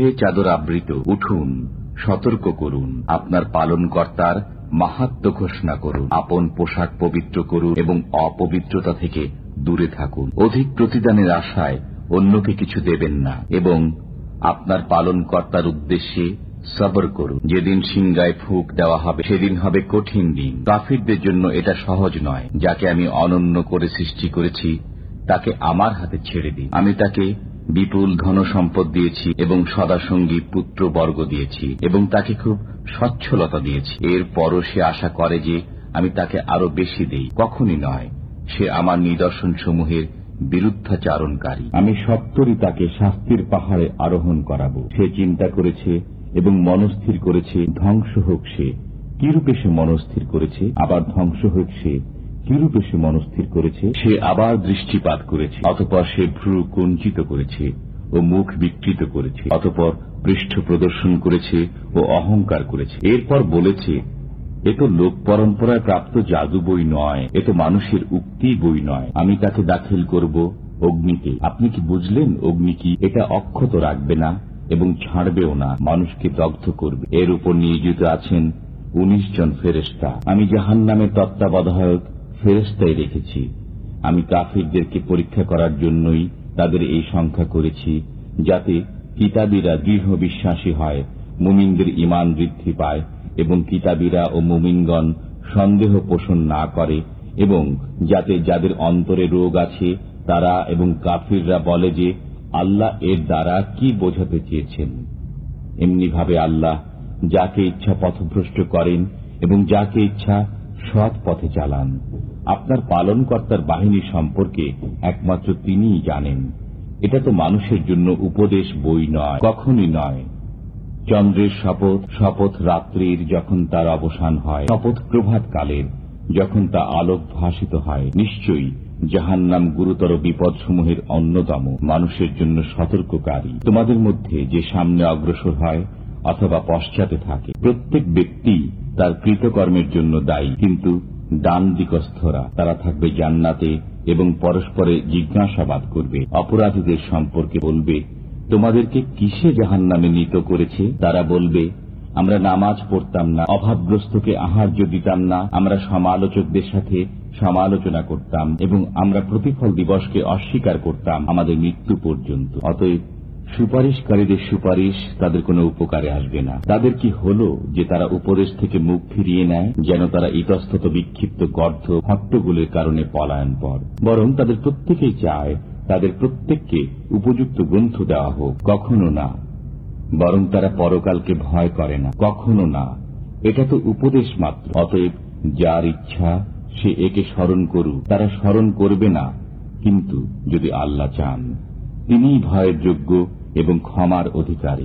হে চাদর আবৃত, উঠুন, সতর্ক করুন, আপনার পালনকর্তার মাহাত্ম ঘোষণা করুন, আপন পোশাক পবিত্র করুন এবং অপবিত্রতা থেকে দূরে থাকুন। অধিক প্রতিদানের আশায় অন্যকে কিছু দেবেন না এবং আপনার পালনকর্তার উদ্দেশ্যে সবর করুন। যেদিন সিংগায় ফুক দেওয়া হবে, সেদিন হবে কঠিন দিন। কাফিরদের জন্য এটা সহজ নয়। যাকে আমি অনন্য করে সৃষ্টি করেছি, তাকে আমার হাতে ছেড়ে দিই আমি তাকে বিপুল ধন সম্পদ দিয়েছি এবং সদাসঙ্গী পুত্র বর্গ দিয়েছি এবং তাকে খুব সচ্ছলতা দিয়েছি। এর পরও সে আশা করে যে আমি তাকে আরও বেশি দেই। কখনই নয়, সে আমার নিদর্শন সমূহের বিরুদ্ধাচারণকারী। আমি সত্তরই তাকে শাস্তির পাহাড়ে আরোহণ করাবো। সে চিন্তা করেছে এবং মনস্থির করেছে, ধ্বংস হোক সে। কিরূপে সে মনস্থির করেছে? আবার ধ্বংস হোক সে কিরূপে সে মনস্থির করেছে, সে আবার দৃষ্টিপাত করেছে, অতপর সে ভ্রু কুঞ্চিত করেছে ও মুখ বিকৃত করেছে, অতপর পৃষ্ঠ প্রদর্শন করেছে ও অহংকার করেছে। এরপর বলেছে, এ তো লোক পরম্পরায় প্রাপ্ত জাদু বই নয়, এ তো মানুষের উক্তি বই নয়। আমি তাকে দাখিল করব অগ্নিতে। আপনি কি বুঝলেন, অগ্নি কি? এটা অক্ষত রাখবে না এবং ছাড়বেও না, মানুষকে দগ্ধ করবে। এর উপর নিয়োজিত আছেন উনিশ জন ফেরেস্তা আমি জাহান নামের তত্ত্বাবধায়ক ফেরেস্তাই রেখেছি আমি কাফিরদেরকে পরীক্ষা করার জন্যই তাদের এই সংখ্যা করেছি, যাতে কিতাবীরা দৃঢ় বিশ্বাসী হয়, মুমিনদের ইমান বৃদ্ধি পায় এবং কিতাবীরা ও মুমিনগণ সন্দেহ পোষণ না করে এবং যাতে যাদের অন্তরে রোগ আছে তারা এবং কাফিররা বলে যে, আল্লাহ এর দ্বারা কি বোঝাতে চেয়েছেন? এমনিভাবে আল্লাহ যাকে ইচ্ছা পথভ্রষ্ট করেন এবং যাকে ইচ্ছা সৎ পথে চালান। আপনার পালনকর্তার বাহিনী সম্পর্কে একমাত্র তিনিই জানেন। এটা তো মানুষের জন্য উপদেশ বই নয়, কখনই নয়। চন্দ্রের শপথ শপথ রাত্রির যখন তার অবসান হয়, শপথ প্রভাত কালের যখন তা আলোক ভাসিত হয়, নিশ্চয়ই জাহান নাম গুরুতর বিপদসমূহের অন্যতম, মানুষের জন্য সতর্ককারী। তোমাদের মধ্যে যে সামনে অগ্রসর হয় অথবা পশ্চাতে থাকে, প্রত্যেক ব্যক্তি তার কৃতকর্মের জন্য দায়ী। কিন্তু ডান দিকস্থরা তারা থাকবে জান্নাতে এবং পরস্পরে জিজ্ঞাসাবাদ করবে। অপরাধীদের সম্পর্কে বলবে, তোমাদেরকে কিসে জাহান নামে নীত করেছে? তারা বলবে, আমরা নামাজ পড়তাম না, অভাবগ্রস্তকে আহার্য দিতাম না, আমরা সমালোচকদের সাথে সমালোচনা করতাম এবং আমরা প্রতিফল দিবসকে অস্বীকার করতাম আমাদের মৃত্যু পর্যন্ত। অতএব সুপারিশকারীদের সুপারিশ তাদের কোনো উপকারে আসবে না। তাদের কি হল যে তারা উপদেশ থেকে মুখ ফিরিয়ে নেয়, যেন তারা ইতস্তত বিক্ষিপ্ত গর্ধ হট্টগুলির কারণে পলায়ন পর বরং তাদের প্রত্যেকেই চায় তাদের প্রত্যেককে উপযুক্ত গ্রন্থ দেওয়া হোক। কখনো না। বরং তারা পরকালকে ভয় করে না। কখনো না। এটা তো উপদেশ মাত্র। অতএব যার ইচ্ছা সে একে স্মরণ করুক। তারা স্মরণ করবে না। কিন্তু যদি আল্লাহ চান, তিনিই ভয়ের যোগ্য এবং ক্ষমার অধিকারী।